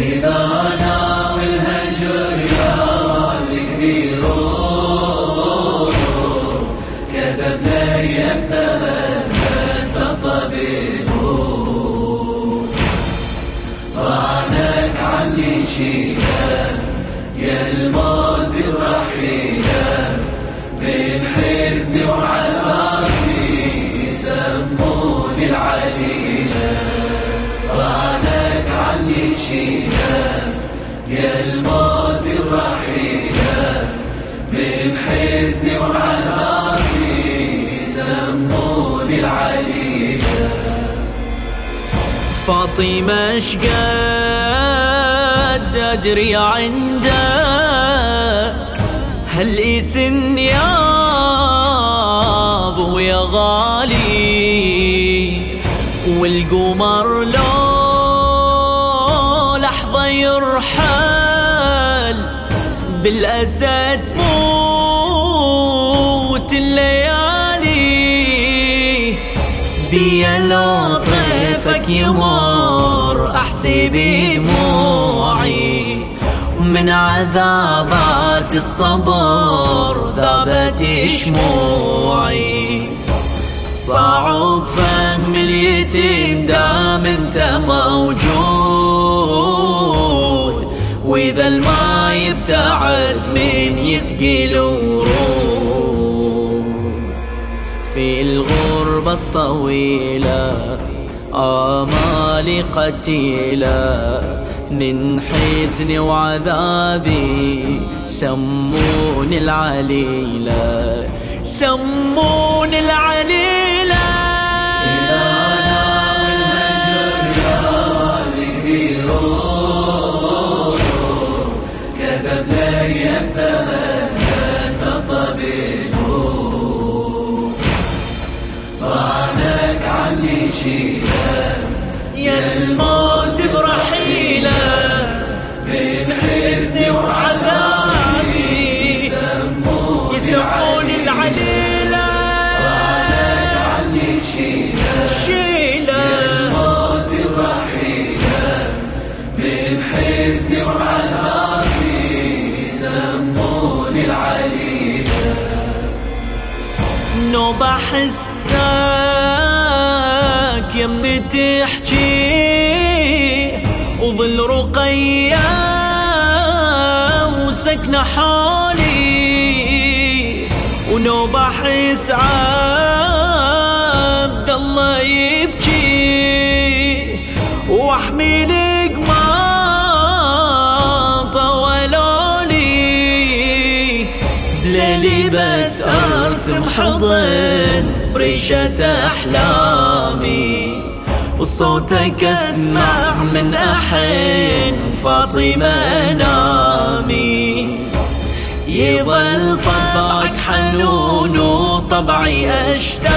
إذا ناوي الهجر يا كثيرون كتب لي السبب الطبيب فاطمة شقد أدري عندك؟ هل إسن يا أبو يا غالي؟ والقمر لو لحظة يرحل بالأسد موت الليالي. بي لو طيفك يمر أحسب دموعي. من عذابات الصبر ذابت شموعي. صعب فهم اليتيم دام أنت موجود. وإذا الماء يبتعد من يسقي الورود. في الغربة الطويلة آمالي قتيلة من حزن وعذابي سموني العليلة سموني العليلة الهجر يا عني نوب احسك يمي تحكي وظل رقية وسكنة حالي ونوب احس عبد الله يبكي واحملك ارسم حضن بريشة أحلامي وصوتك أسمع من احين فاطمة نامي. يظل طبعك حنون وطبعي أشتاق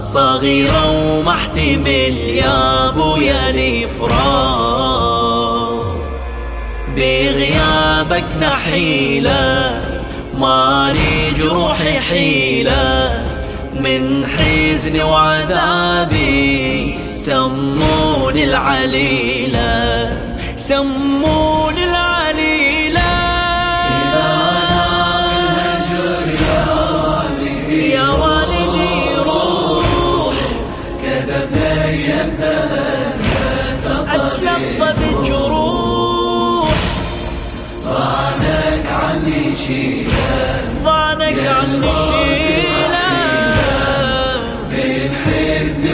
صغيرة وما أحتمل يا أبويا الفراق بغيابك مالي جروحي حيلة من حزني وعذابي. سموني العليلة سموني العليلة. إذا الهجر يا والدي يا والدي روح. كتب لي السبب أتلقى بجروح ضعنك عني عني شيلة من حزني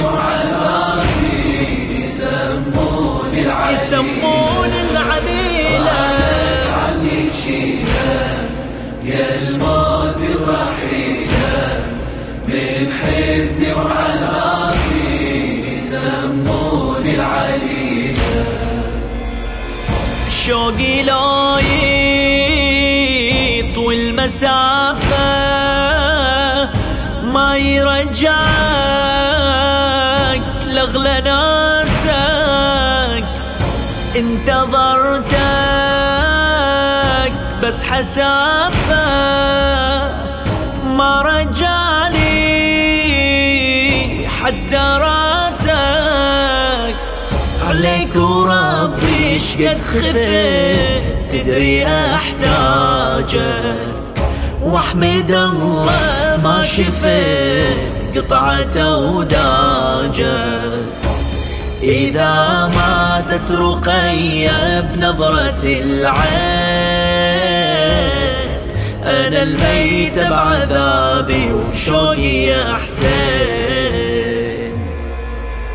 يسموني العليلة يسموني العليلة يا الموت الرحيلة حزني يسموني العليلة شوقي لو يطوي المسافة. ما يرجعك لأغلى ناسك. انتظرتك بس حسافة. ما رجالي حتى راسك. عليك وربي شقد خفيت تدري احتاجك واحمد الله ما شفت قطعة وداجك إذا ماتت رقية بنظرة العين أنا الميت بعذابي وشوقي يا حسين.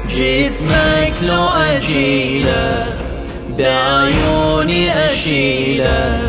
جسمك لو أجيله بعيوني أشيله.